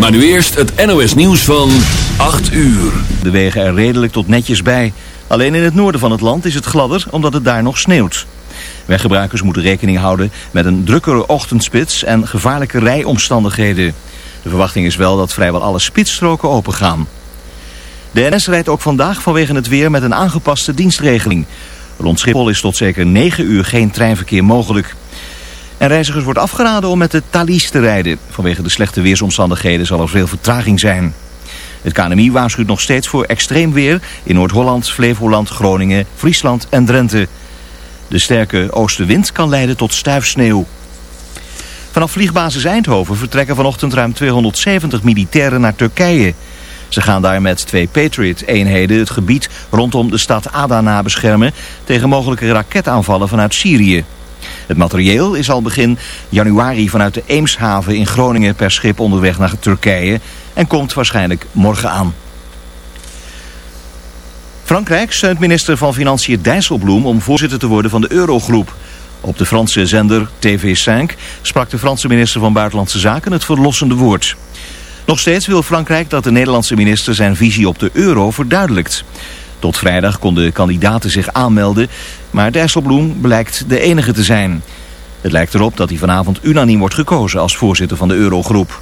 Maar nu eerst het NOS nieuws van 8 uur. De wegen er redelijk tot netjes bij. Alleen in het noorden van het land is het gladder omdat het daar nog sneeuwt. Weggebruikers moeten rekening houden met een drukkere ochtendspits en gevaarlijke rijomstandigheden. De verwachting is wel dat vrijwel alle spitsstroken opengaan. De NS rijdt ook vandaag vanwege het weer met een aangepaste dienstregeling. Rond Schiphol is tot zeker 9 uur geen treinverkeer mogelijk. En reizigers wordt afgeraden om met de Thalys te rijden. Vanwege de slechte weersomstandigheden zal er veel vertraging zijn. Het KNMI waarschuwt nog steeds voor extreem weer in Noord-Holland, Flevoland, Groningen, Friesland en Drenthe. De sterke oostenwind kan leiden tot stuifsneeuw. Vanaf vliegbasis Eindhoven vertrekken vanochtend ruim 270 militairen naar Turkije. Ze gaan daar met twee Patriot-eenheden het gebied rondom de stad Adana beschermen tegen mogelijke raketaanvallen vanuit Syrië. Het materieel is al begin januari vanuit de Eemshaven in Groningen per schip onderweg naar Turkije en komt waarschijnlijk morgen aan. Frankrijk steunt minister van Financiën Dijsselbloem om voorzitter te worden van de Eurogroep. Op de Franse zender TV5 sprak de Franse minister van Buitenlandse Zaken het verlossende woord. Nog steeds wil Frankrijk dat de Nederlandse minister zijn visie op de euro verduidelijkt. Tot vrijdag konden kandidaten zich aanmelden, maar Dijsselbloem blijkt de enige te zijn. Het lijkt erop dat hij vanavond unaniem wordt gekozen als voorzitter van de Eurogroep.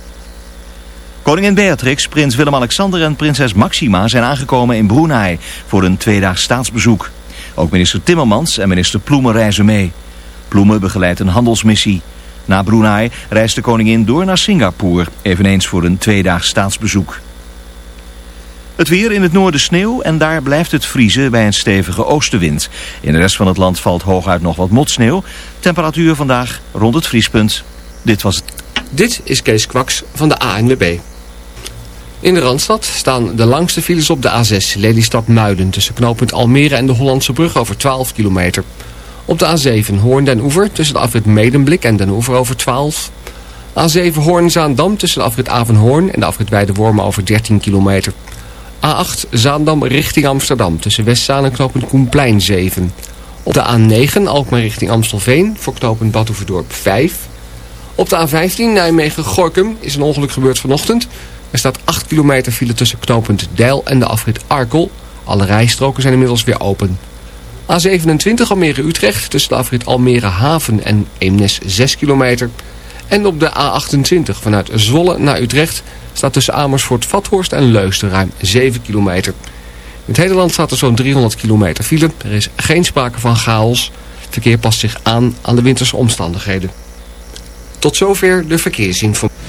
Koningin Beatrix, prins Willem-Alexander en prinses Maxima zijn aangekomen in Brunei voor een tweedaags staatsbezoek. Ook minister Timmermans en minister Ploemen reizen mee. Ploemen begeleidt een handelsmissie. Na Brunei reist de koningin door naar Singapore, eveneens voor een tweedaags staatsbezoek. Het weer in het noorden sneeuw en daar blijft het vriezen bij een stevige oostenwind. In de rest van het land valt hooguit nog wat motsneeuw. Temperatuur vandaag rond het vriespunt. Dit was het. Dit is Kees Kwaks van de ANWB. In de Randstad staan de langste files op de A6 Lelystad-Muiden... tussen knooppunt Almere en de Hollandse brug over 12 kilometer. Op de A7 Hoorn den Oever tussen de afrit Medemblik en den Oever over 12. A7 Hoorn-Zaandam tussen de afrit Avenhoorn en de afrit Weidewormen over 13 kilometer. A8 Zaandam richting Amsterdam tussen Westzaan en knooppunt Koenplein 7. Op de A9 Alkmaar richting Amstelveen voor knooppunt Batuverdorp 5. Op de A15 Nijmegen-Gorkum is een ongeluk gebeurd vanochtend. Er staat 8 kilometer file tussen knooppunt Deil en de afrit Arkel. Alle rijstroken zijn inmiddels weer open. A27 Almere-Utrecht tussen de afrit Almere Haven en Eemnes 6 kilometer. En op de A28 vanuit Zwolle naar Utrecht staat tussen Amersfoort, Vathorst en Leusden ruim 7 kilometer. In het hele land staat er zo'n 300 kilometer file. Er is geen sprake van chaos. Het verkeer past zich aan aan de winterse omstandigheden. Tot zover de verkeersinformatie.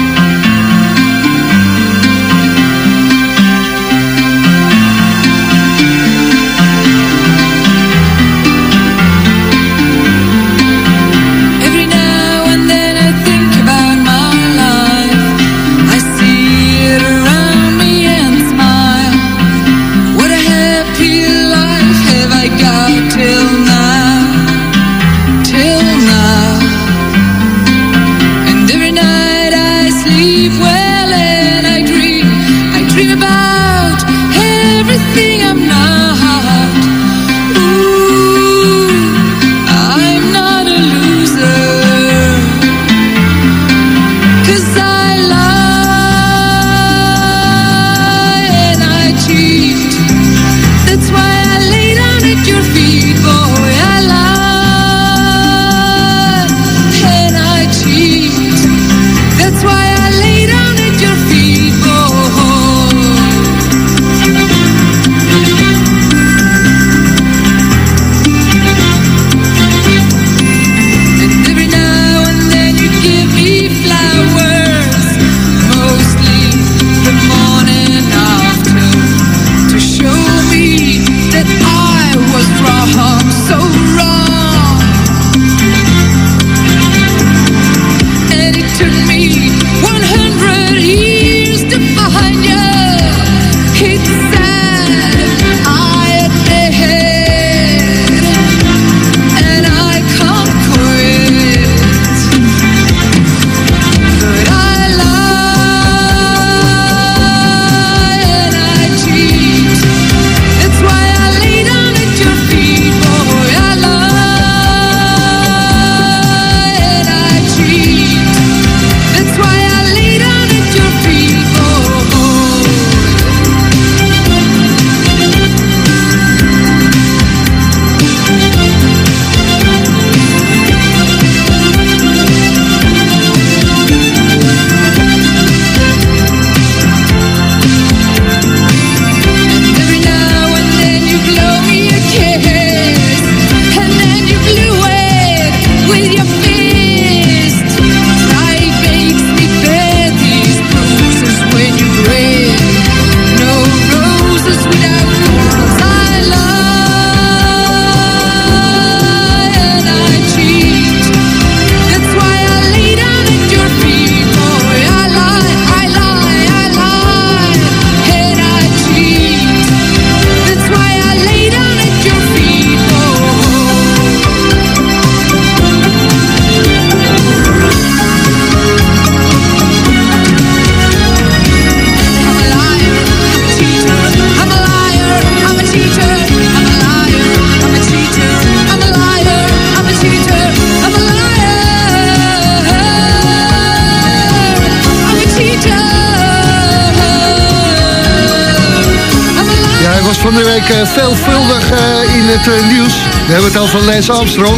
Het eh, nieuws. We hebben het over Lance Armstrong.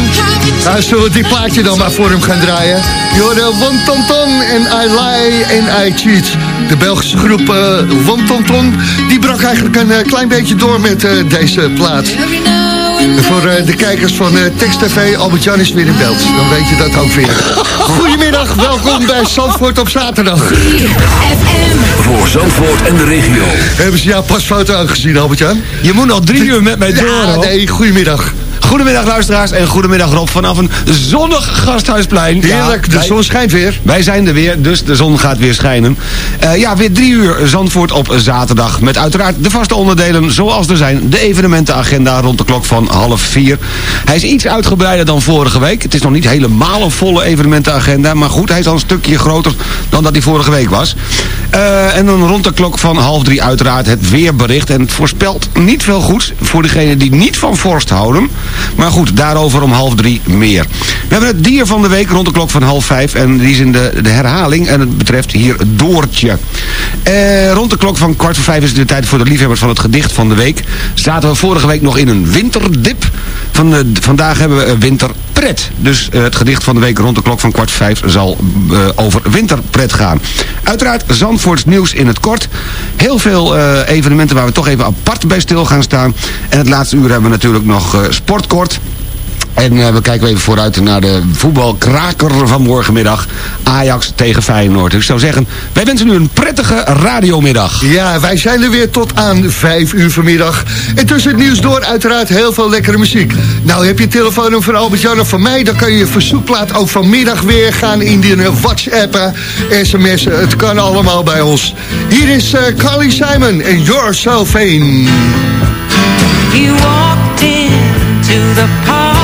Nou, zullen we plaatje dan maar voor hem gaan draaien? Jorde Wantonton en I Lie and I Cheat. De Belgische groep eh Wantonton, die brak eigenlijk een eh, klein beetje door met deze plaat. En voor eh, de kijkers van eh Text TV, Albert-Jan is weer in beeld. Dan weet je dat ook weer. Goedemiddag, welkom bij Zandvoort op zaterdag. Voor Zandvoort en de regio. Hebben ze jouw pasfoto aangezien, Albert-Jan? Je moet nog drie uur met mij door, Ja, nee, goedemiddag. Goedemiddag luisteraars en goedemiddag Rob vanaf een zonnig gasthuisplein. Heerlijk, Ja, de wij- zon schijnt weer. Wij zijn er weer, dus de zon gaat weer schijnen. Eh, ja, weer drie uur Zandvoort op zaterdag. Met uiteraard de vaste onderdelen zoals er zijn. De evenementenagenda rond de klok van half vier. Hij is iets uitgebreider dan vorige week. Het is nog niet helemaal een volle evenementenagenda. Maar goed, hij is al een stukje groter dan dat hij vorige week was. Eh, en dan rond de klok van half drie uiteraard het weerbericht. En het voorspelt niet veel goeds voor degenen die niet van vorst houden. Maar goed, daarover om half drie meer. We hebben het dier van de week rond de klok van half vijf. En die is in de, de herhaling. En het betreft hier Doortje. Eh, rond de klok van kwart voor vijf is het de tijd voor de liefhebbers van het gedicht van de week. Zaten we vorige week nog in een winterdip. Van, eh, vandaag hebben we een winterpret. Dus eh, het gedicht van de week rond de klok van kwart vijf zal eh, over winterpret gaan. Uiteraard Zandvoorts nieuws in het kort. Heel veel eh, evenementen waar we toch even apart bij stil gaan staan. En het laatste uur hebben we natuurlijk nog sportkort. En eh, we kijken even vooruit naar de voetbalkraker van morgenmiddag. Ajax tegen Feyenoord. Dus ik zou zeggen, wij wensen u een prettige radiomiddag. Ja, wij zijn er weer tot aan vijf uur vanmiddag. En tussen het nieuws door uiteraard heel veel lekkere muziek. Nou, heb je een telefoonnummer van Albert-Jan of van mij... dan kan je je verzoekplaat ook vanmiddag weer gaan indienen. WhatsAppen, sms'en, het kan allemaal bij ons. Hier is eh, Carly Simon en You're So Vain. You walked into the party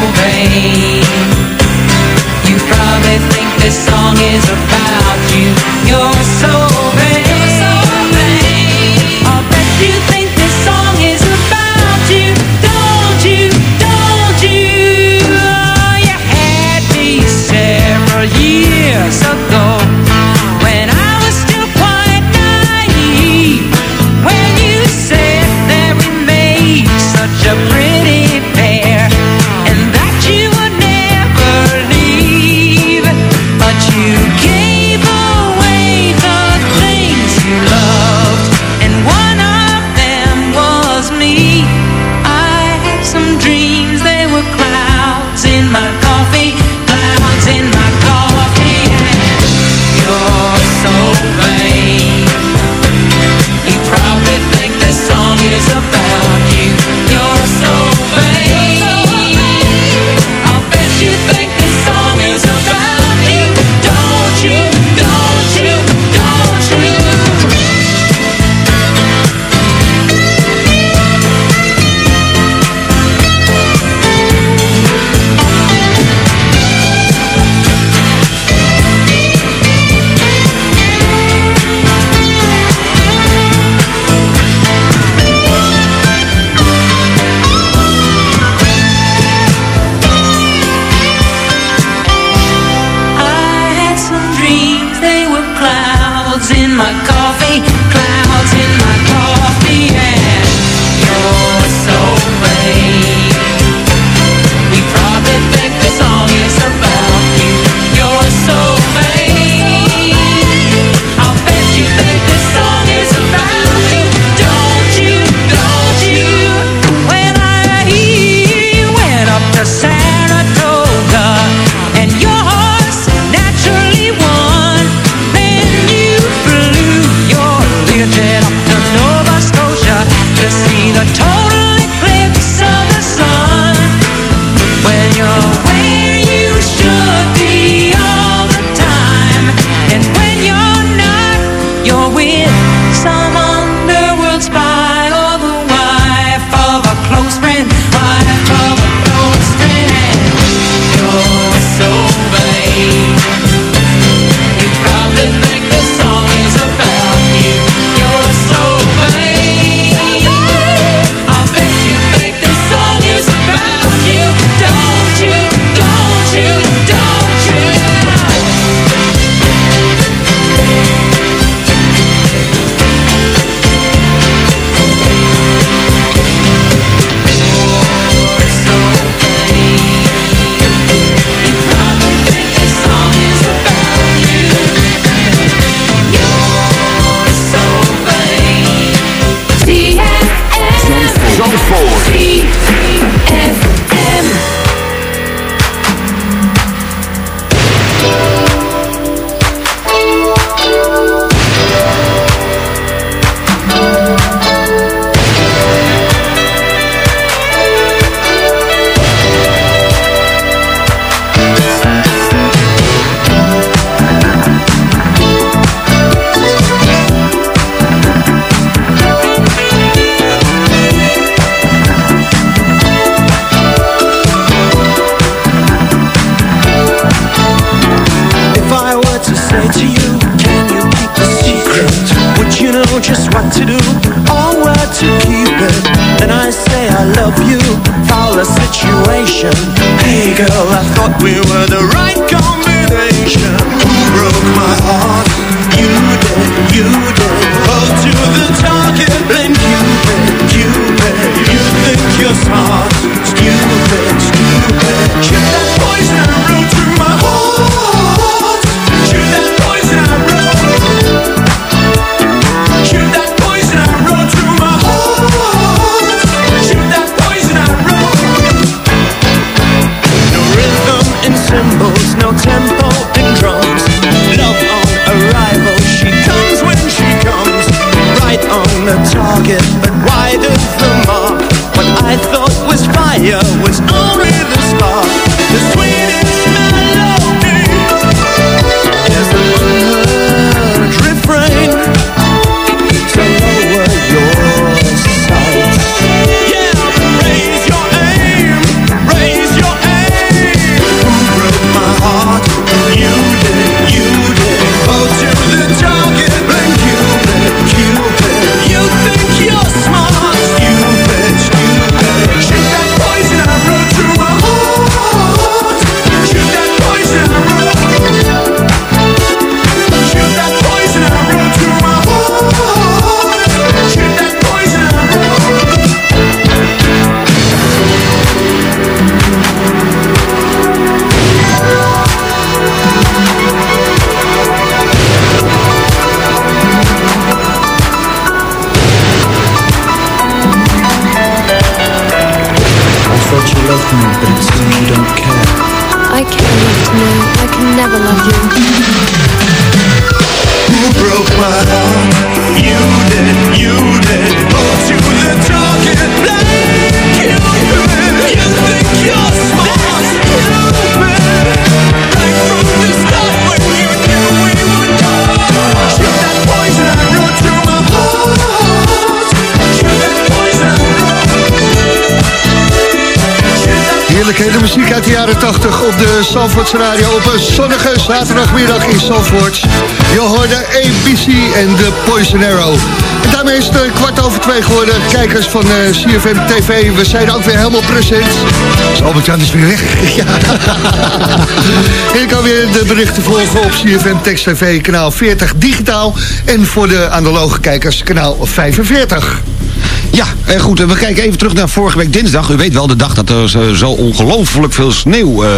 so vain. You probably think this song is about situation. Hey girl, I thought we were the right combination. Who broke never love you. Jaren 80 op de Zandvoorts Radio op een zonnige zaterdagmiddag in Zandvoort. Je hoorde ABC en de Poison Arrow. En daarmee is het eh, kwart over twee geworden. Kijkers van eh, CFM TV, we zijn ook weer helemaal present. Dus Albert-Jan is weer weg. ja. en je kan weer de berichten volgen op CFM Text TV, kanaal 40 digitaal. En voor de analoge kijkers, kanaal 45. Ja, eh, goed. We kijken even terug naar vorige week dinsdag. U weet wel, de dag dat er zo, ongelooflijk veel sneeuw, eh,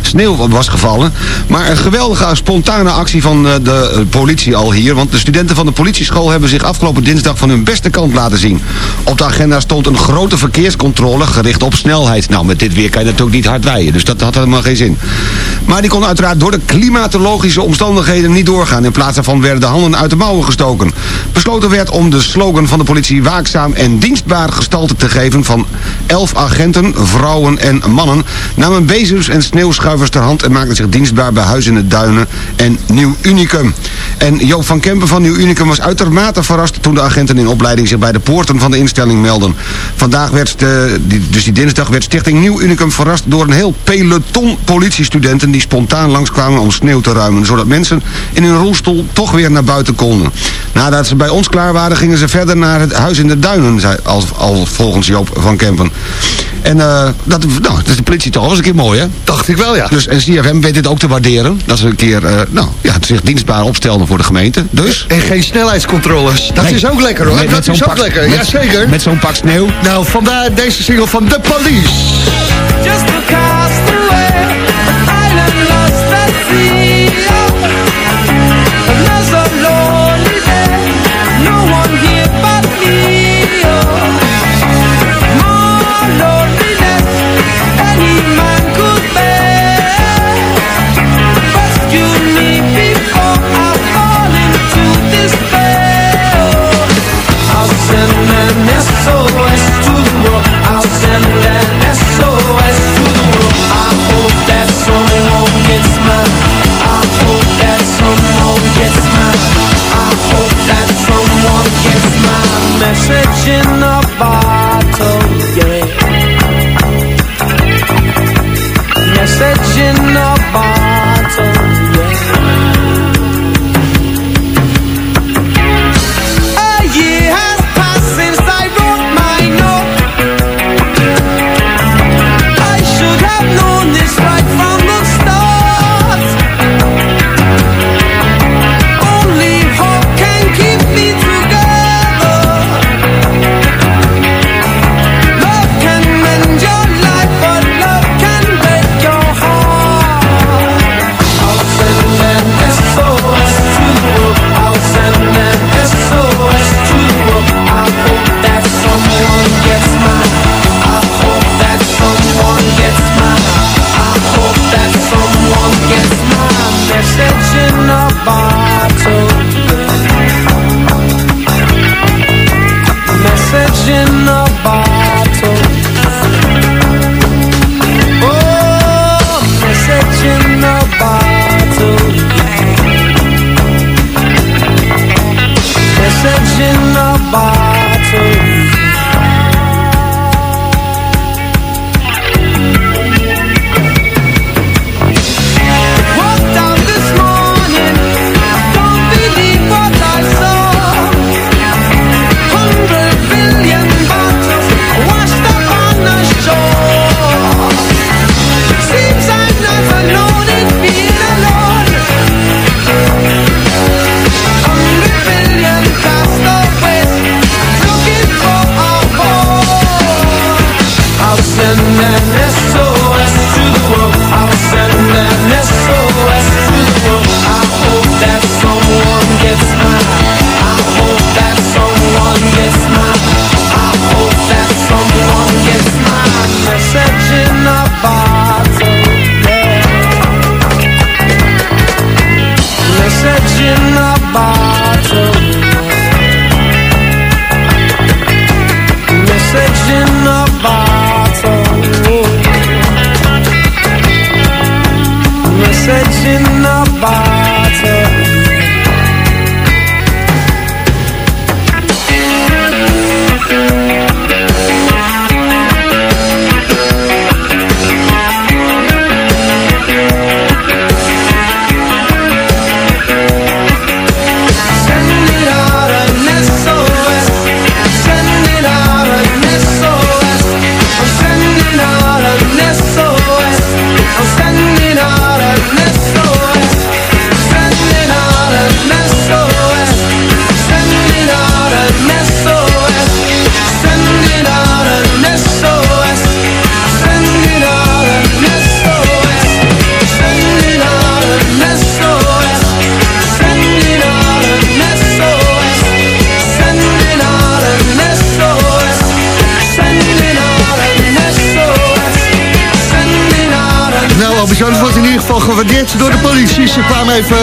sneeuw was gevallen. Maar een geweldige spontane actie van eh, de eh, politie al hier. Want de studenten van de politieschool hebben zich afgelopen dinsdag van hun beste kant laten zien. Op de agenda stond een grote verkeerscontrole gericht op snelheid. Nou, met dit weer kan je natuurlijk niet hard rijden. Dus dat had helemaal geen zin. Maar die kon uiteraard door de klimatologische omstandigheden niet doorgaan. In plaats daarvan werden de handen uit de mouwen gestoken. Besloten werd om de slogan van de politie waakzaam en dienstbaar gestalte te geven van elf agenten, vrouwen en mannen, namen bezems en sneeuwschuivers ter hand en maakten zich dienstbaar bij Huis in de Duinen en Nieuw Unicum. En Joop van Kempen van Nieuw Unicum was uitermate verrast toen de agenten in opleiding zich bij de poorten van de instelling melden. Vandaag werd, de, dus die dinsdag, werd Stichting Nieuw Unicum verrast door een heel peloton politiestudenten die spontaan langskwamen om sneeuw te ruimen, zodat mensen in hun rolstoel toch weer naar buiten konden. Nadat ze bij ons klaar waren, gingen ze verder naar het Huis in de Duinen, zei, als, als volgens Joop van Kempen. En eh, dat, nou, dat is de politie toch wel eens een keer mooi, hè? Dacht ik wel, ja. Dus en CFM weet dit ook te waarderen. Dat ze een keer, eh, nou, ja, zich dienstbaar opstelden voor de gemeente. Dus... En geen snelheidscontroles. Dat Nee. is ook lekker hoor. Met- dat is ook pak- lekker. met- Jazeker. Met zo'n pak sneeuw. Nou, vandaar deze single van The Police. Just a castaway, an island lost at sea. Searching the bottle.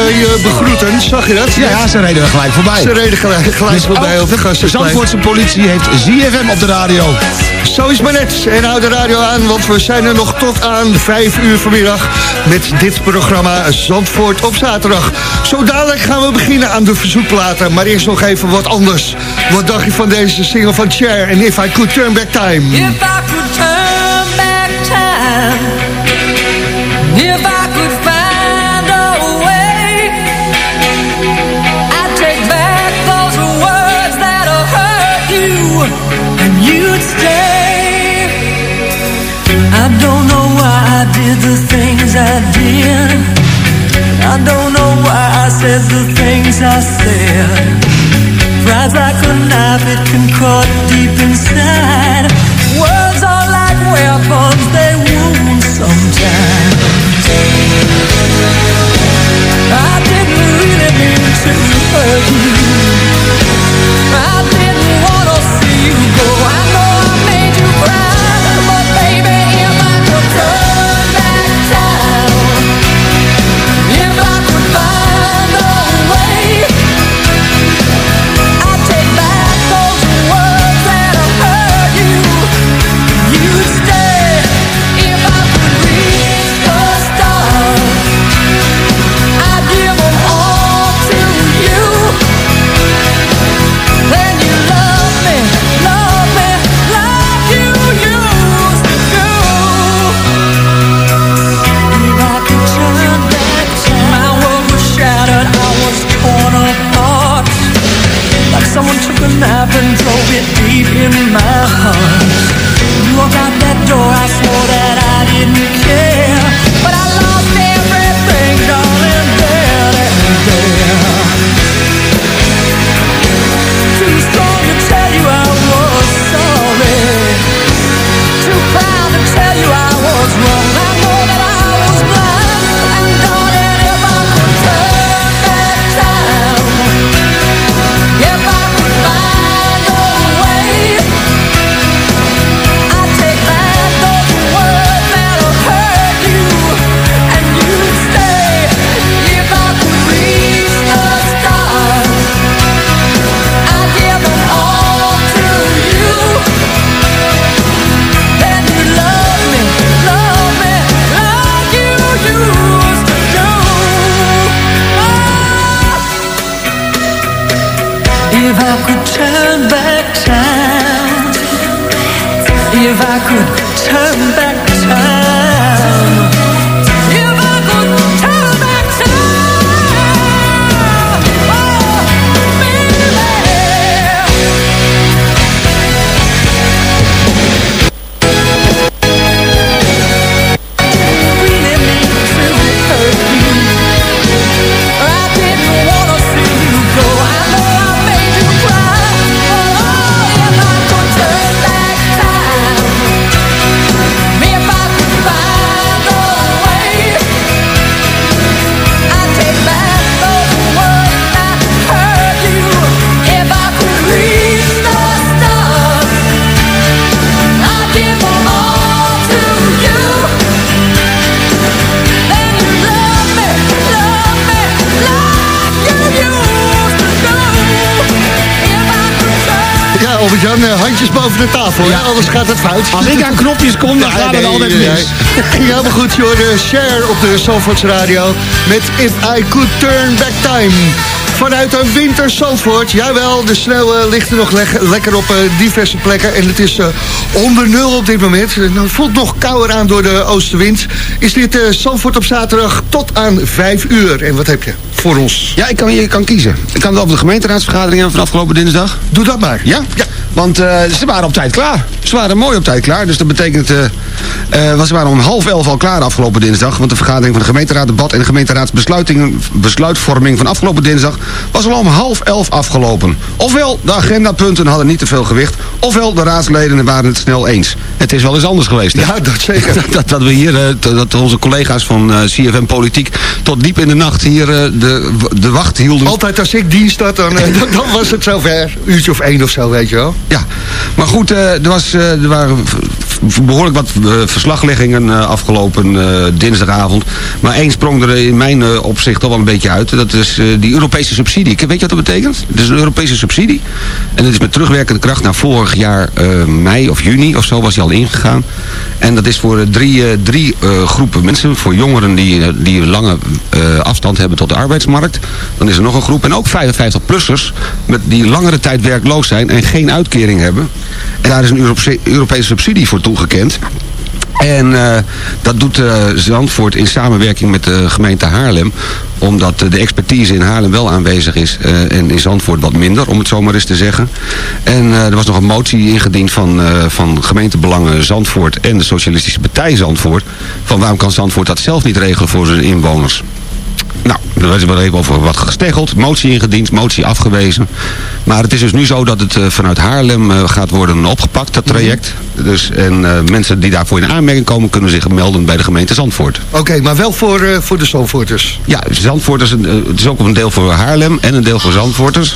Eh, je begroeten, zag je dat? Ja, ze reden er gelijk voorbij. Ze reden gelijk, gelijk dus voorbij op de. Zandvoortse politie heeft ZFM op de radio. Zo is maar net. En hou de radio aan, want we zijn er nog tot aan 5 uur vanmiddag... met dit programma Zandvoort op zaterdag. Zo dadelijk gaan we beginnen aan de verzoekplaten. Maar eerst nog even wat anders. Wat dacht je van deze single van Cher en If I Could Turn Back Time? If I could disappear I don't know why I said the things I said. Pride's like a knife, it can cut deep inside. Words are like weapons, they wound sometimes. I didn't really mean to hurt you handjes boven de tafel, ja. anders gaat het fout. Als ik aan knopjes kom, dan Ja, gaat het nee, altijd nee, mis. nee. Ging helemaal goed, joh. De share op de Zandvoorts Radio met If I Could Turn Back Time. Vanuit een winter Zandvoort. Jawel, de sneeuw eh, ligt er nog lekker op eh, diverse plekken. En het is eh, onder nul op dit moment. Nou, het voelt nog kouder aan door de oostenwind. Is dit eh, Zandvoort op zaterdag tot aan 5 uur. En wat heb je voor ons? Ja, ik kan, je kan kiezen. Ik kan het over de gemeenteraadsvergadering hebben van afgelopen dinsdag. Doe dat maar. Ja? Ja. Want eh, ze waren op tijd klaar. Ze waren mooi op tijd klaar. Dus dat betekent... want ze waren om half elf al klaar afgelopen dinsdag. Want de vergadering van de gemeenteraad, debat en de gemeenteraadsbesluitingen- besluitvorming van afgelopen dinsdag was al om half elf afgelopen. Ofwel, de agendapunten hadden niet te veel gewicht. Ofwel, de raadsleden waren het snel eens. Het is wel eens anders geweest. hè? Ja, dat zeker. Dat, dat, dat we hier, dat onze collega's van CFM Politiek tot diep in de nacht hier de, de wacht hielden. Altijd als ik dienst had, dan, dan, dan was het zover. Uurtje of één of zo, weet je wel. Ja, maar goed, eh, er, was, eh, er waren behoorlijk wat eh, verslagleggingen eh, afgelopen eh, dinsdagavond. Maar één sprong er in mijn opzicht toch wel een beetje uit. Dat is die Europese subsidie. Weet je wat dat betekent? Het is een Europese subsidie. En dat is met terugwerkende kracht naar vorig jaar mei of juni of zo was die al ingegaan. En dat is voor drie, drie groepen mensen. Voor jongeren die, die lange afstand hebben tot de arbeidsmarkt. Dan is er nog een groep. En ook 55-plussers met die langere tijd werkloos zijn en geen uitkering hebben. En daar is een Europese subsidie voor toegekend. En eh, dat doet eh, Zandvoort in samenwerking met de gemeente Haarlem. Omdat eh, de expertise in Haarlem wel aanwezig is. en in Zandvoort wat minder, om het zo maar eens te zeggen. En er was nog een motie ingediend van, van gemeentebelangen Zandvoort en de Socialistische Partij Zandvoort. Van waarom kan Zandvoort dat zelf niet regelen voor zijn inwoners? Nou, er is wel even over wat gesteggeld. Motie ingediend, motie afgewezen. Maar het is dus nu zo dat het eh, vanuit Haarlem eh, gaat worden opgepakt, dat traject. Dus, en eh, mensen die daarvoor in aanmerking komen... kunnen zich melden bij de gemeente Zandvoort. Oké, maar wel voor, voor de Zandvoorters. Ja, Zandvoorters, het is ook een deel voor Haarlem en een deel voor Zandvoorters.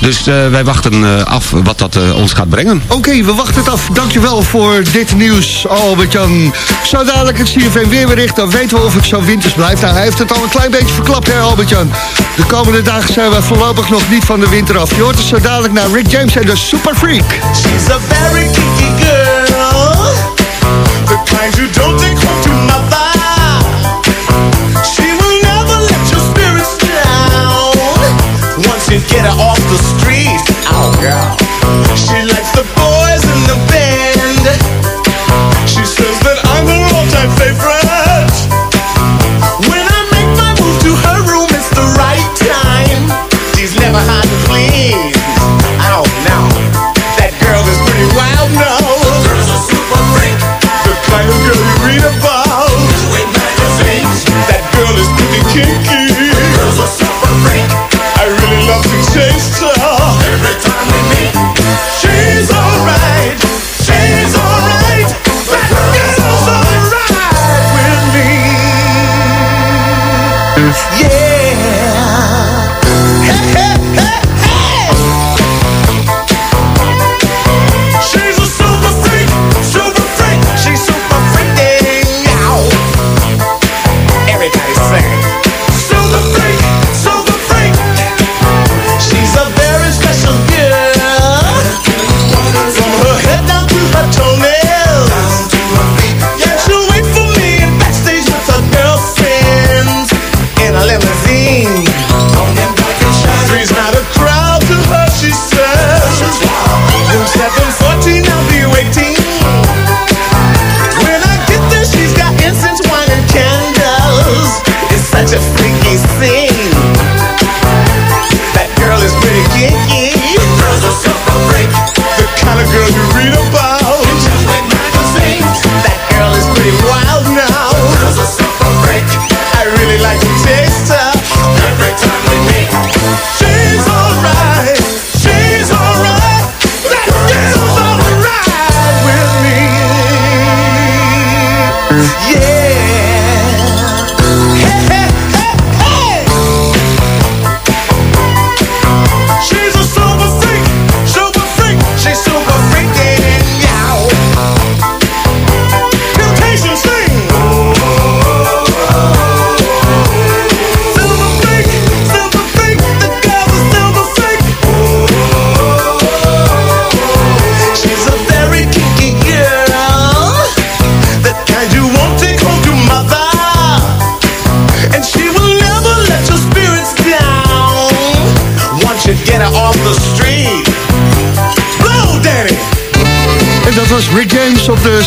Dus wij wachten af wat dat ons gaat brengen. Oké, we wachten het af. Dankjewel voor dit nieuws, Albert-Jan. Zo dadelijk het CFM weerbericht, dan weten we of het zo winters blijft. Nou, hij heeft het al een klein beetje verklapt, hè, Albert-Jan. De komende dagen zijn we voorlopig nog niet van de winter af. Je hoort het zo dadelijk naar Rick James en de Super Freak. She's a very kinky girl. The kind you don't take home to mother. She will never let your spirits down. Once you get her off the street, oh girl.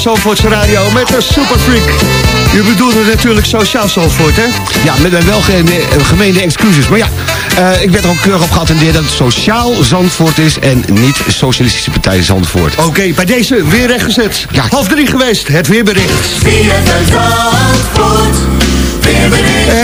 Zandvoortse radio met de Super Freak. Je bedoelde natuurlijk sociaal Zandvoort, hè? Ja, met wel gemeende excuses. Maar ja, eh, ik werd er ook keurig op geattendeerd dat het sociaal Zandvoort is... en niet Socialistische Partij Zandvoort. Oké, bij deze weer rechtgezet. Ja. Half drie geweest, het weerbericht.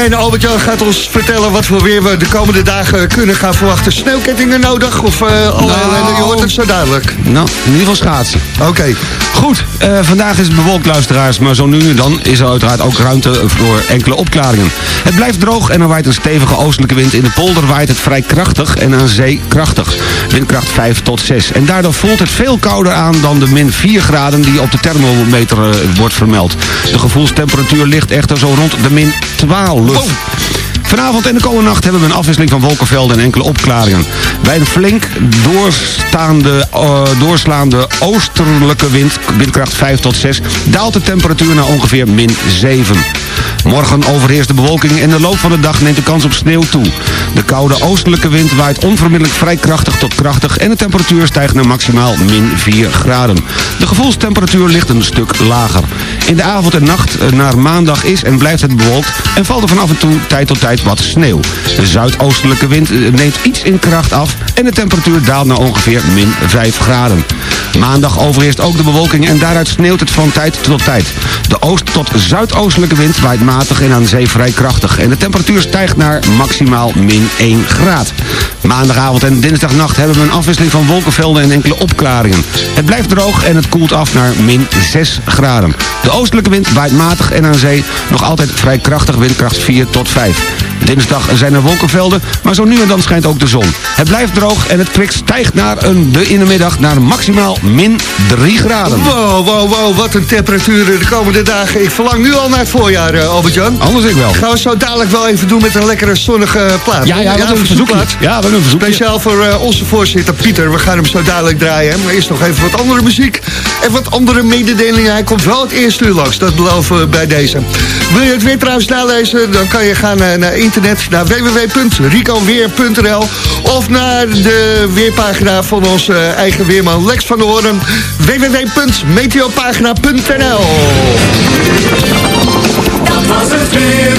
En Albert-Jan gaat ons vertellen wat voor weer we de komende dagen kunnen gaan verwachten. Sneeuwkettingen nodig of uh, alle ellende? Je hoort het zo duidelijk. Nou, in ieder geval schaatsen. Oké. Goed, eh, vandaag is het bewolkt luisteraars, maar zo nu en dan is er uiteraard ook ruimte voor enkele opklaringen. Het blijft droog en er waait een stevige oostelijke wind. In de polder waait het vrij krachtig en aan zee krachtig. Windkracht 5 tot 6. En daardoor voelt het veel kouder aan dan de min 4 graden die op de thermometer eh, wordt vermeld. De gevoelstemperatuur ligt echter zo rond de min 12. Vanavond en de komende nacht hebben we een afwisseling van wolkenvelden en enkele opklaringen. Bij een flink doorstaande, eh, doorslaande oosterlijke wind, windkracht 5 tot 6, daalt de temperatuur naar ongeveer min 7. Morgen overheerst de bewolking en de loop van de dag neemt de kans op sneeuw toe. De koude oostelijke wind waait onvermiddellijk vrij krachtig tot krachtig en de temperatuur stijgt naar maximaal min 4 graden. De gevoelstemperatuur ligt een stuk lager. In de avond en nacht eh, naar maandag is en blijft het bewolkt en valt er van af en toe tijd tot tijd wat sneeuw. De zuidoostelijke wind eh, neemt iets in kracht af en de temperatuur daalt naar ongeveer min 5 graden. Maandag overheerst ook de bewolking en daaruit sneeuwt het van tijd tot tijd. De oost- tot zuidoostelijke wind waait matig en aan zee vrij krachtig. En de temperatuur stijgt naar maximaal min 1 graad. Maandagavond en dinsdagnacht hebben we een afwisseling van wolkenvelden en enkele opklaringen. Het blijft droog en het koelt af naar min 6 graden. De oostelijke wind waait matig en aan zee nog altijd vrij krachtig windkracht 4 tot 5. Dinsdag zijn er wolkenvelden, maar zo nu en dan schijnt ook de zon. Het blijft droog en het kwik stijgt naar een, de, in de middag naar maximaal min 3 graden. Wow, wow, wow, wat een temperatuur de komende dagen. Ik verlang nu al naar het voorjaar, eh, Albert-Jan. Anders ik wel. Gaan we zo dadelijk wel even doen met een lekkere zonnige plaat. Ja, ja, wat een verzoekplaat. Ja, wat een verzoekje. Speciaal voor eh, onze voorzitter Pieter. We gaan hem zo dadelijk draaien. Maar eerst nog even wat andere muziek. En wat andere mededelingen. Hij komt wel het eerste uur langs. Dat beloven we bij deze. Wil je het weer trouwens nalezen? Dan kan je gaan eh, naar internet. Naar www.ricoweer.nl Of naar de weerpagina van onze eigen weerman Lex van der Hoorn. www.meteopagina.nl Dat was het weer.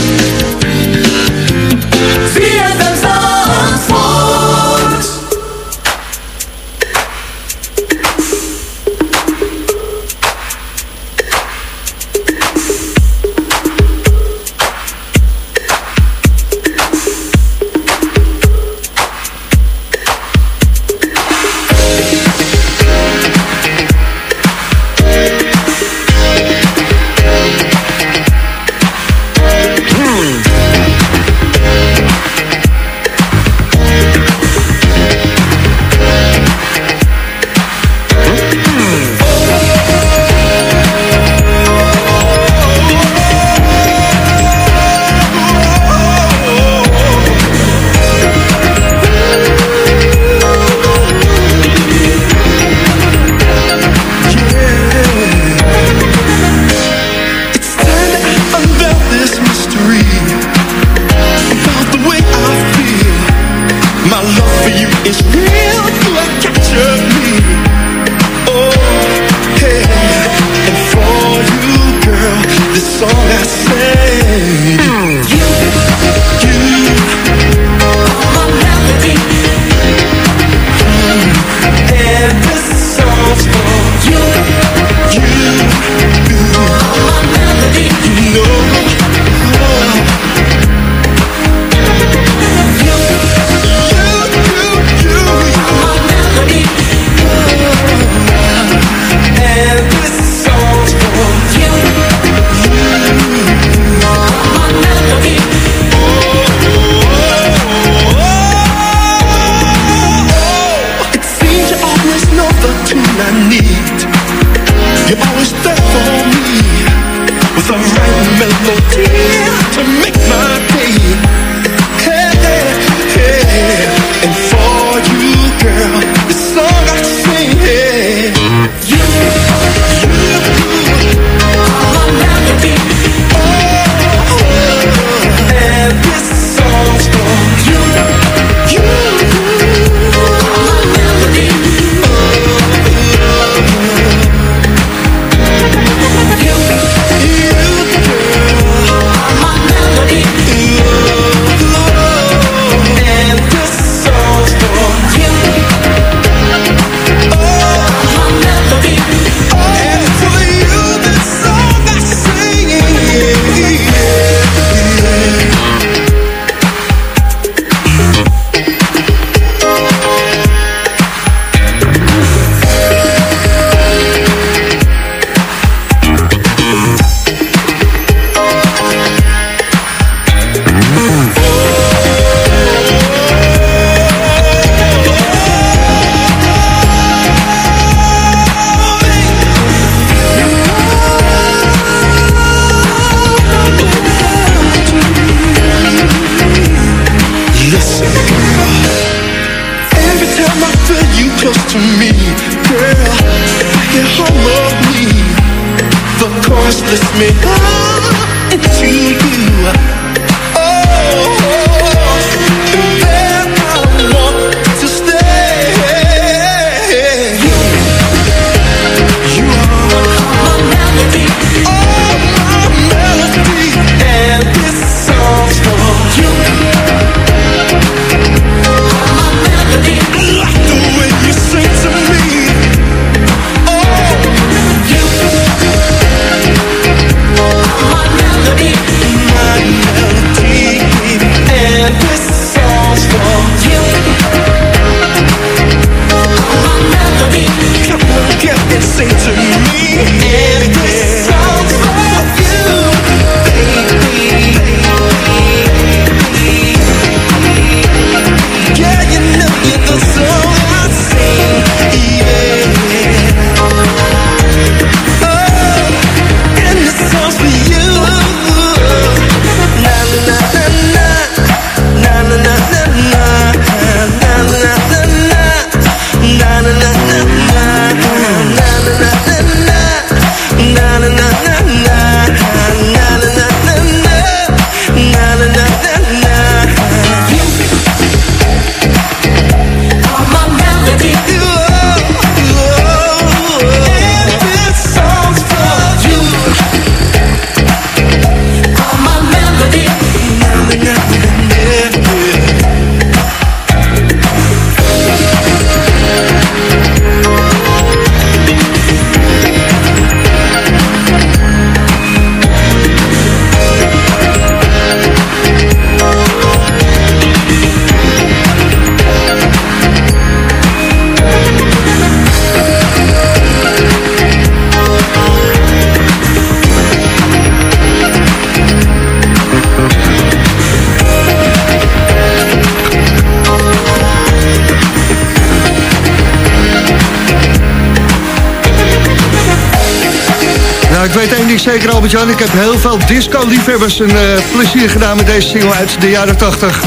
Zeker, Albert-Jan. Ik heb heel veel disco-liefhebbers een eh, plezier gedaan met deze single uit de jaren 80.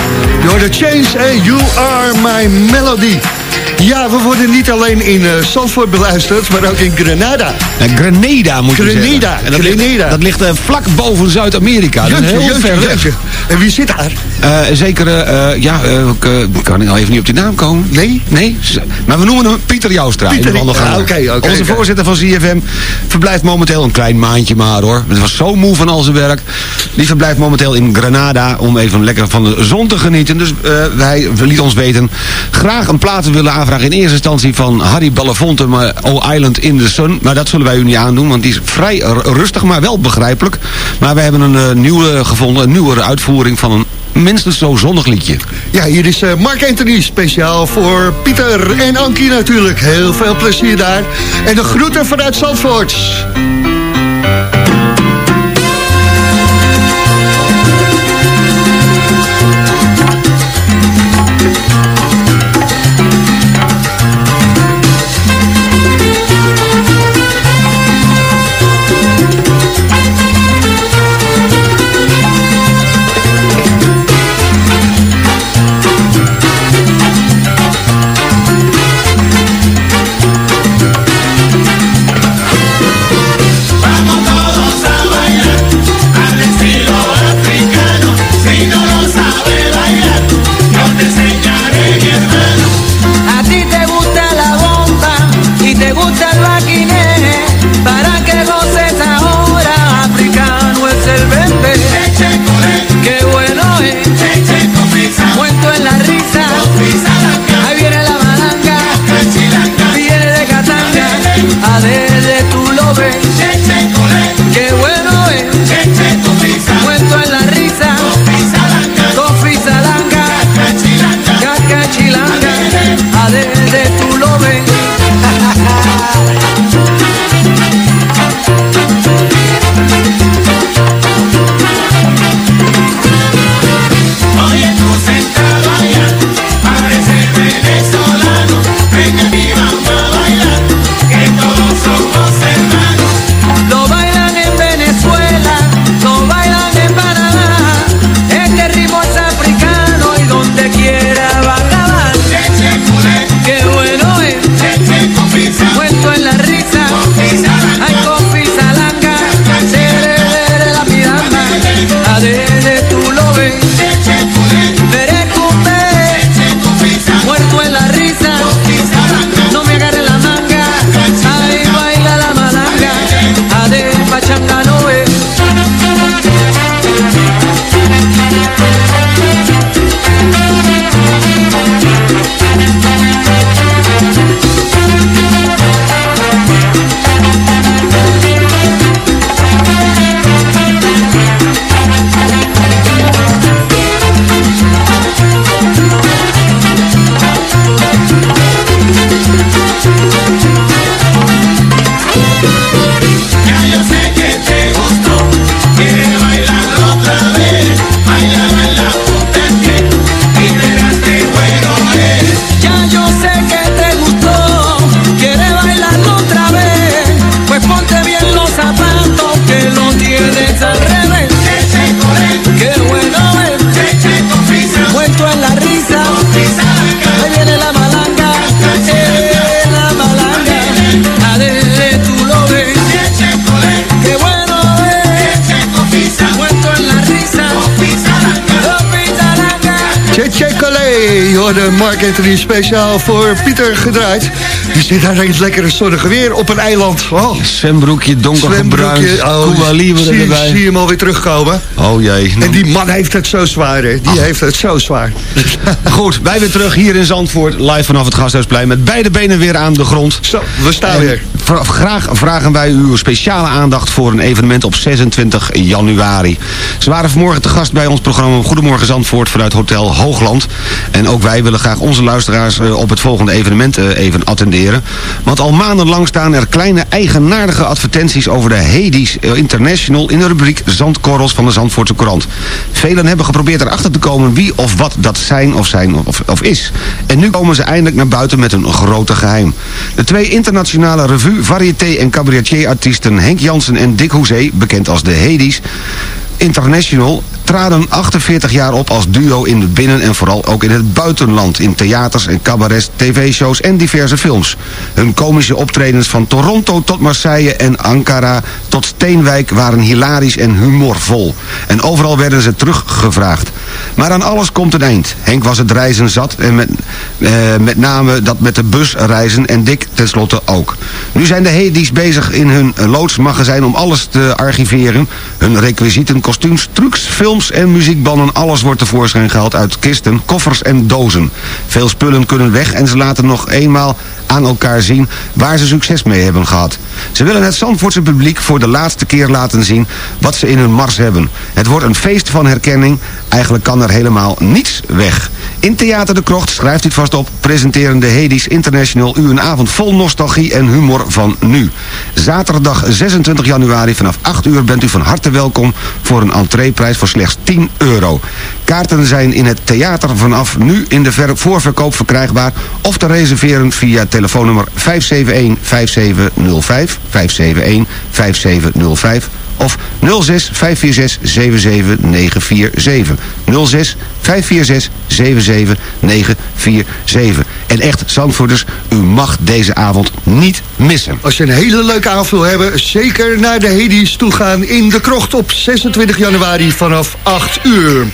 Door de Chains en You Are My Melody. Ja, we worden niet alleen in uh, Zandvoort beluisterd, maar ook in Grenada. Ja, Grenada moet je Grenada, zeggen. En dat Grenada. ligt, dat ligt eh, vlak boven Zuid-Amerika. Heel ver weg. En wie zit daar? Eh, zeker, eh, ja, eh, ik, eh, kan ik nou even niet op die naam komen? Nee? Nee? Maar we noemen hem Pieter Joustra. in de Pieter, ja, Onze voorzitter van CFM verblijft momenteel een klein maandje maar hoor. Het was zo moe van al zijn werk. Die verblijft momenteel in Granada om even lekker van de zon te genieten. Dus wij liet ons weten graag een plaats te willen aanvragen in eerste instantie van Harry Belafonte, maar O Island in the Sun. Maar dat zullen wij u niet aandoen, want die is vrij rustig, maar wel begrijpelijk. Maar wij hebben een nieuwe gevonden, een nieuwere uitvoering van een minstens zo zonnig liedje. Ja, hier is eh, Mark Anthony, speciaal voor Pieter en Ankie natuurlijk. Heel veel plezier daar. En de groeten vanuit Zandvoort. Anthony speciaal voor Pieter gedraaid. Die zit daar in het lekkere zonnige weer op een eiland. Oh, Zwembroekje. Cuba Libre zie, erbij. zie je hem alweer terugkomen. Oh jee. En die man heeft het zo zwaar, hè. Die heeft het zo zwaar. Goed, wij weer terug hier in Zandvoort, live vanaf het Gasthuisplein... met beide benen weer aan de grond. Zo, we staan En weer. graag vragen wij uw speciale aandacht voor een evenement op 26 januari. Ze waren vanmorgen te gast bij ons programma Goedemorgen Zandvoort vanuit Hotel Hoogland. En ook wij willen graag onze luisteraars eh, op het volgende evenement eh, even attenderen. Want al maandenlang staan er kleine eigenaardige advertenties over de Hades International in de rubriek Zandkorrels van de Zandvoortse Courant. Velen hebben geprobeerd erachter te komen wie of wat dat zijn of zijn of, of is. En nu komen ze eindelijk naar buiten met een grote geheim. De twee internationale revue, variété en cabaretier-artiesten Henk Jansen en Dick Hoezee, bekend als de Hades, International traden 48 jaar op als duo in het binnen- en vooral ook in het buitenland. In theaters en cabarets, tv-shows en diverse films. Hun komische optredens van Toronto tot Marseille en Ankara tot Steenwijk waren hilarisch en humorvol. En overal werden ze teruggevraagd. Maar aan alles komt een eind. Henk was het reizen zat en met, eh, met name dat met de bus reizen en Dick tenslotte ook. Nu zijn de Hades bezig in hun loodsmagazijn om alles te archiveren. Hun requisieten, kostuums, trucs, films en muziekbannen. Alles wordt tevoorschijn gehaald uit kisten, koffers en dozen. Veel spullen kunnen weg en ze laten nog eenmaal aan elkaar zien waar ze succes mee hebben gehad. Ze willen het Zandvoortse publiek voor de laatste keer laten zien wat ze in hun mars hebben. Het wordt een feest van herkenning. Eigenlijk kan er helemaal niets weg. In Theater de Krocht, schrijft u vast op, presenteren de Hades International u een avond vol nostalgie en humor van nu. Zaterdag 26 januari vanaf 8 uur bent u van harte welkom voor een entreeprijs voor slechts 10 euro. Kaarten zijn in het theater vanaf nu in de ver- voorverkoop verkrijgbaar of te reserveren via telefoonnummer 571-5705, 571-5705 of 06 546 77947. 06 546 77947. En echt, Zandvoorters, u mag deze avond niet missen. Als je een hele leuke avond wil hebben, zeker naar de Hades toe gaan in de krocht op 26 januari vanaf 8 uur.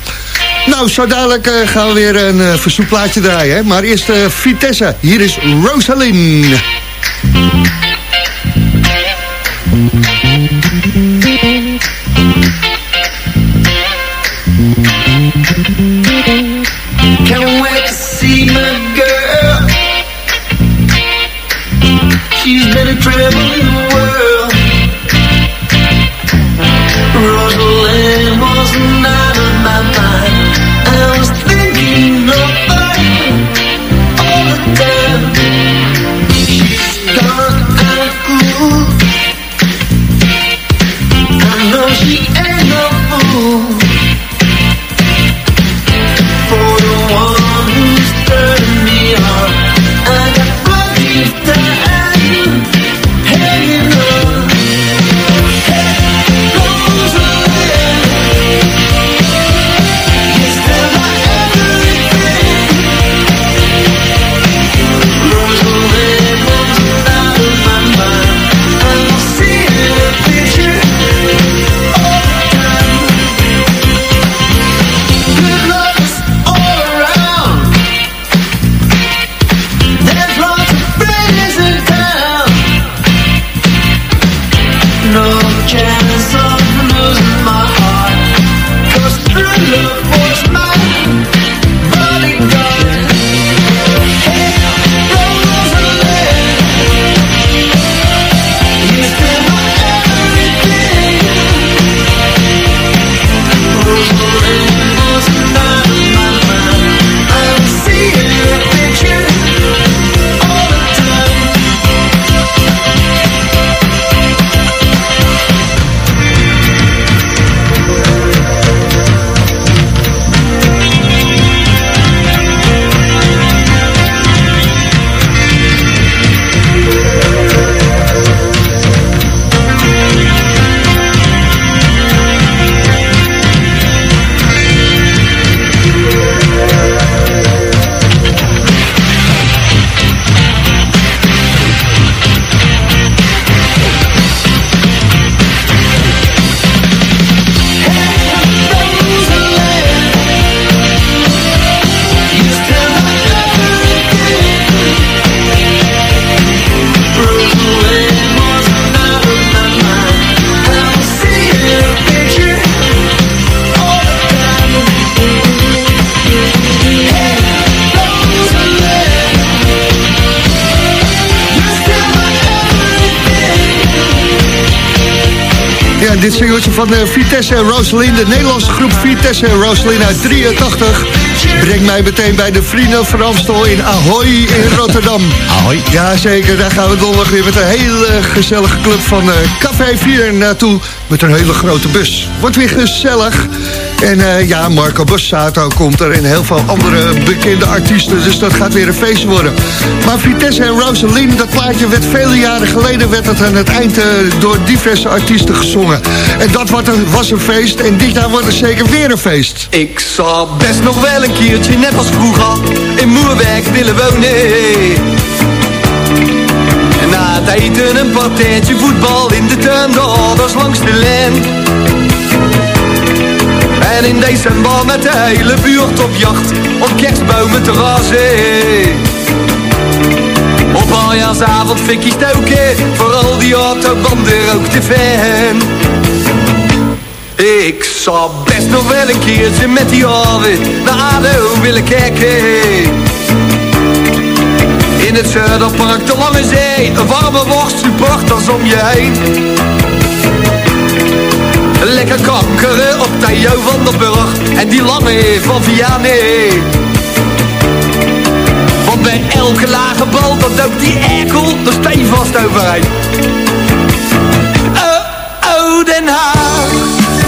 Nou, zo dadelijk eh, gaan we weer een uh, verzoekplaatje draaien. Hè? Maar eerst eh, Vitesse. Hier is Rosalind. Chance of Rosenbaum van uh, Vitesse en Rosalind, de Nederlandse groep Vitesse en Rosalind uit 83. Breng mij meteen bij de Vrienden van Amstel in Ahoy in Rotterdam. Ahoy. Jazeker, daar gaan we donderdag weer met een hele gezellige club van eh, Café 4 naartoe. Met een hele grote bus. Wordt weer gezellig. En eh, ja, Marco Bossato komt er en heel veel andere bekende artiesten. Dus dat gaat weer een feest worden. Maar Vitesse en Rosaline, dat plaatje werd vele jaren geleden... werd het aan het eind eh, door diverse artiesten gezongen. En dat was een, feest en dit jaar wordt het zeker weer een feest. Ik zou best nog wel een keertje, net als vroeger, in Moerwijk willen wonen. En na het eten een partijtje voetbal in de tuin, de langs de lijn. En in december met de hele buurt op jacht, op kerstbomen te razen. Op aljaarsavond fikkie stoken, voor al die autobanden ook te fan. Ik zou best nog wel een keertje met die alweer naar ADO willen kijken. In het Zuiderpark, de Lange Zee, een warme worst, supporters om je heen. Lekker kankeren op Theo van der Burg en die lange van Vianney. Want bij elke lage bal, dat ook die erkel er steenvast overheen. Oh, oh, Den Haag,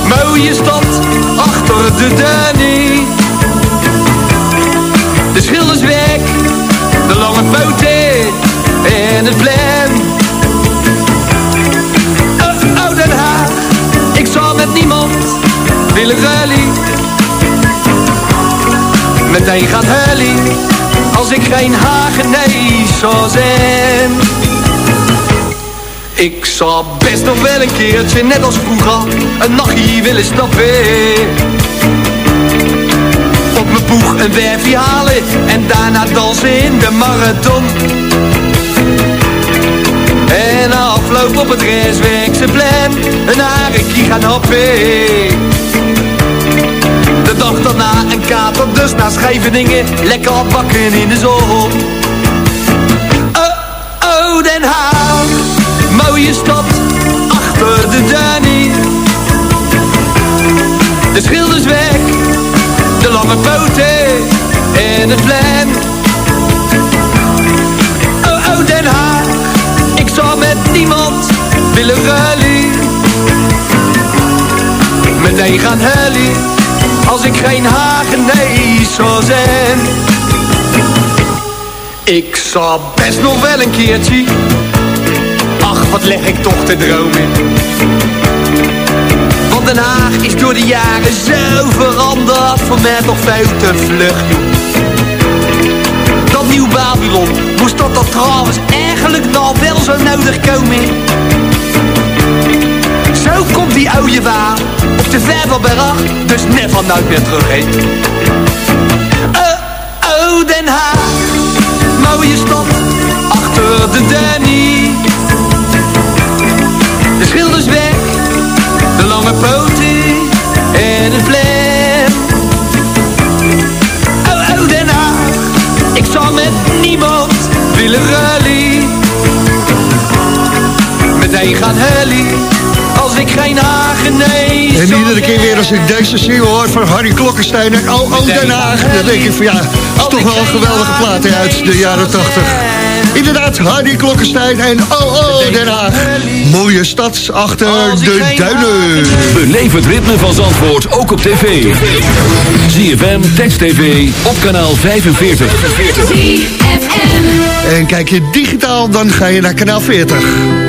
mooie stad, achter de Danny. De schilders weg, de lange poten en het plan. Met niemand willen rally. Meteen gaan hully, als ik geen Hagenees zou zijn. Ik zou best nog wel een keertje, net als vroeger, een nachtje willen stappen. Op mijn boeg een werfje halen en daarna dansen in de marathon. En afloop op het restwerkse plan, een harekie gaan happen. De dag daarna een kater, dus naar Scheveningen, lekker bakken in de zon. Oh, oh, Den Haag, mooie stad, achter de Danny. De schilders weg, de lange poten en het plan. Rally. Meteen gaan hully, als ik geen Hagenees zou zijn. Ik zou best nog wel een keertje, ach wat leg ik toch te dromen. Want Den Haag is door de jaren zo veranderd, voor mij toch veel te vlug. Dat nieuw Babylon, moest dat dat trouwens eigenlijk nog wel zo nodig komen? Zo komt die oude waar op de Vervelberg, dus never nooit meer terug heen. Oh, oh, Den Haag, mooie stad, achter de Danny. De schilders weg, de lange poten en het plan. Oh, oh, Den Haag, ik zal met niemand willen rally. Meteen gaan als ik geen Hagenees En iedere keer weer als ik deze single hoor van Harry Klokkenstein en Oh Oh Den Haag, dan denk ik van ja, is toch wel een geweldige plaat hè, uit de jaren 80. Inderdaad, Harry Klokkenstein en Oh Oh Den Haag. Mooie stad achter de duinen. Beleef het ritme van Zandvoort ook op tv. ZFM, Text TV, op kanaal 45. En kijk je digitaal, dan ga je naar kanaal 40.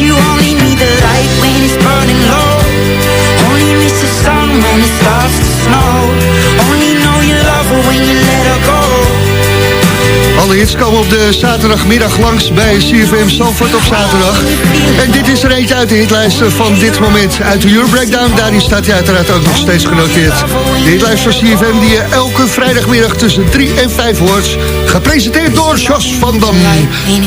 you only need the burning low Only when snow Only know you love when let her go Alle hits komen op de zaterdagmiddag langs bij CFM Zandvoort op zaterdag. En dit is er eentje uit de hitlijst van dit moment. Uit de Euro Breakdown, daarin staat hij uiteraard ook nog steeds genoteerd. De hitlijst van CFM die je elke vrijdagmiddag tussen 3 en 5 hoort. Gepresenteerd door Jos van Dam.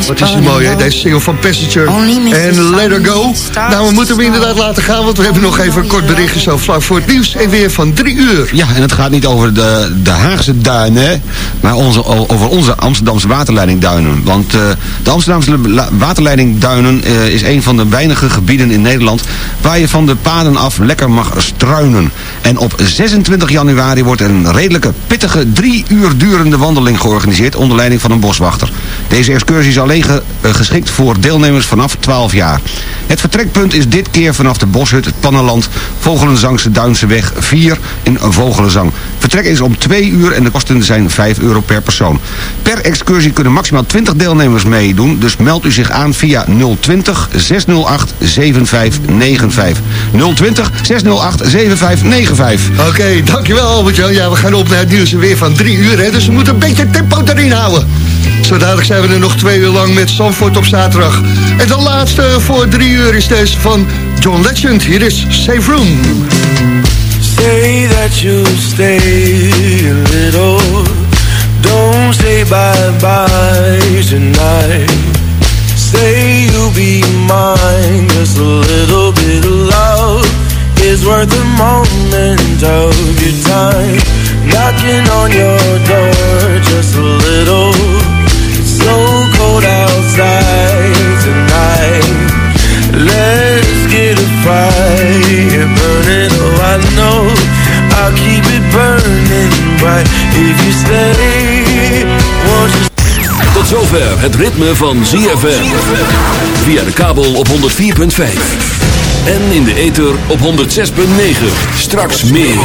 Wat is die mooi hè, deze single van Passenger. En Let Her Go. Nou, we moeten hem inderdaad laten gaan, want we hebben nog even een kort berichtje zo vlak voor het nieuws. En weer van 3 uur. Ja, en het gaat niet over de, de Haagse duinen, maar onze, over onze Amsterdamse waterleidingduinen. Want eh, de Amsterdamse waterleidingduinen eh, is een van de weinige gebieden in Nederland waar je van de paden af lekker mag struinen. En op 26 januari wordt een redelijke pittige drie uur durende wandeling georganiseerd onder leiding van een boswachter. Deze excursie is alleen eh, geschikt voor deelnemers vanaf 12 jaar. Het vertrekpunt is dit keer vanaf de Boshut, het Pannenland, Vogelenzangse Duinse weg 4 in Vogelenzang. Vertrek is om 2 uur en de kosten zijn 5 euro per persoon. Per excursie kunnen maximaal 20 deelnemers meedoen, dus meld u zich aan via 020 608 7595. 020 608 7595. Oké, dankjewel Albert-Jan. Ja, we gaan op naar het nieuws weer van drie uur, hè, dus we moeten een beetje tempo erin houden. Zo dadelijk zijn we er nog twee uur lang met Zandvoort op zaterdag. En de laatste voor drie uur is deze van John Legend. Hier is Safe Room. Say that you'll stay a little. Don't say bye bye tonight. Say you'll be mine. Just a little bit of love is worth a moment of your time. Knocking on your door, just a little. It's so cold outside tonight. Let's get a fire burning. Oh, I know I'll keep it burning bright if you stay. Won't you Tot zover het ritme van ZFM. Via de kabel op 104.5. En in de ether op 106.9. Straks meer.